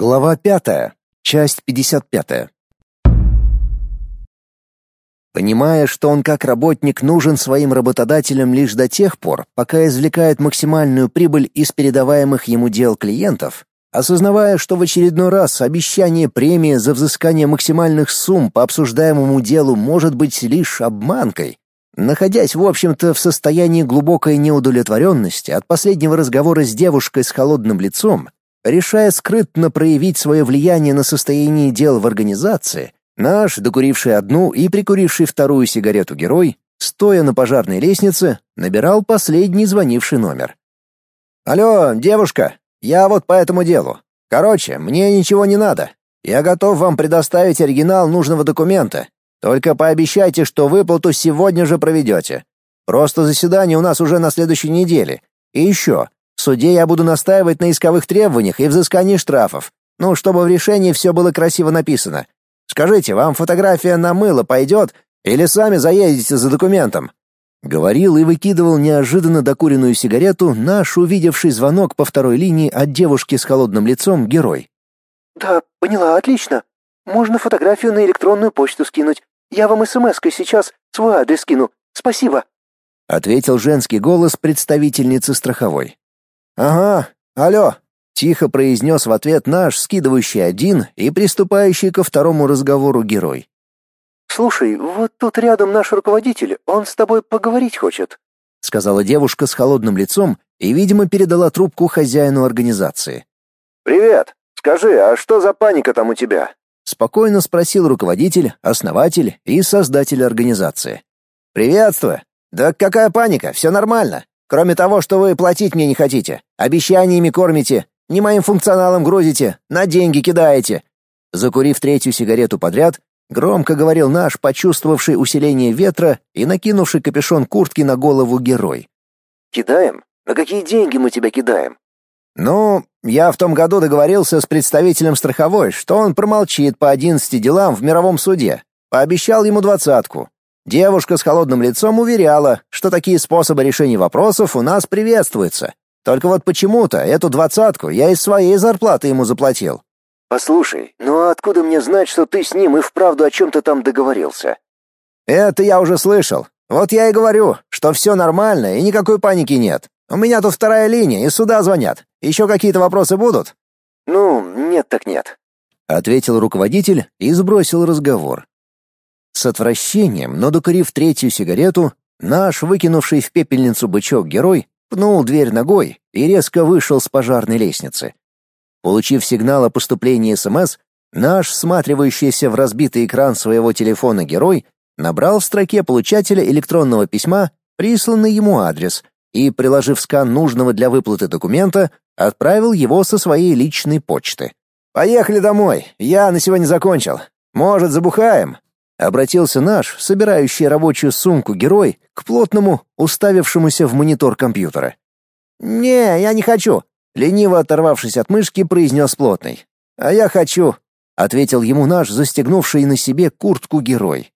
Глава пятая, часть пятьдесят пятая. Понимая, что он как работник нужен своим работодателям лишь до тех пор, пока извлекает максимальную прибыль из передаваемых ему дел клиентов, осознавая, что в очередной раз обещание премии за взыскание максимальных сумм по обсуждаемому делу может быть лишь обманкой, находясь, в общем-то, в состоянии глубокой неудовлетворенности от последнего разговора с девушкой с холодным лицом, решая скрытно проявить свое влияние на состояние дел в организации, наш, докуривший одну и прикуривший вторую сигарету герой, стоя на пожарной лестнице, набирал последний звонивший номер. «Алло, девушка, я вот по этому делу. Короче, мне ничего не надо. Я готов вам предоставить оригинал нужного документа. Только пообещайте, что выплату сегодня же проведете. Просто заседание у нас уже на следующей неделе. И еще, в суде я буду настаивать на исковых требованиях и взыскании штрафов. Ну, чтобы в решении все было красиво написано. Скажите, вам фотография на мыло пойдет или сами заедете за документом?» Говорил и выкидывал неожиданно докуренную сигарету наш увидевший звонок по второй линии от девушки с холодным лицом герой. «Да, поняла, отлично. Можно фотографию на электронную почту скинуть. Я вам смс-кой сейчас свой адрес скину. Спасибо», — ответил женский голос представительницы страховой. «Ага, алло», — тихо произнес в ответ наш скидывающий один и приступающий ко второму разговору герой. «Слушай, вот тут рядом наш руководитель, он с тобой поговорить хочет», — сказала девушка с холодным лицом и, видимо, передала трубку хозяину организации. «Привет. Скажи, а что за паника там у тебя?» — спокойно спросил руководитель, основатель и создатель организации. «Приветствую. Да какая паника? Все нормально. Кроме того, что вы платить мне не хотите, обещаниями кормите, не моим функционалом грузите, на деньги кидаете. Закурив третью сигарету подряд, громко говорил наш, почувствовавший усиление ветра и накинувший капюшон куртки на голову герой. Кидаем? На какие деньги мы тебя кидаем? Ну, я в том году договорился с представителем страховой, что он промолчит по одиннадцати делам в мировом суде. Пообещал ему двадцатку. Девушка с холодным лицом уверяла, что такие способы решения вопросов у нас приветствуются. Только вот почему-то эту двадцатку я из своей зарплаты ему заплатил. Послушай, ну а откуда мне знать, что ты с ним и вправду о чем-то там договорился? Это я уже слышал. Вот я и говорю, что все нормально и никакой паники нет. У меня тут вторая линия, и сюда звонят. Еще какие-то вопросы будут? Ну, нет так нет, ответил руководитель и сбросил разговор. С отвращением, но докурив третью сигарету, наш выкинувший в пепельницу бычок герой пнул дверь ногой и резко вышел с пожарной лестницы. Получив сигнал о поступлении СМС, наш, всматривающийся в разбитый экран своего телефона герой, набрал в строке получателя электронного письма присланный ему адрес и, приложив скан нужного для выплаты документа, отправил его со своей личной почты. «Поехали домой, я на сегодня закончил. Может, забухаем?» Обратился наш, собирающий рабочую сумку герой, к плотному, уставившемуся в монитор компьютера. «Не, я не хочу», — лениво оторвавшись от мышки, произнес плотный. «А я хочу», — ответил ему наш, застегнувший на себе куртку герой.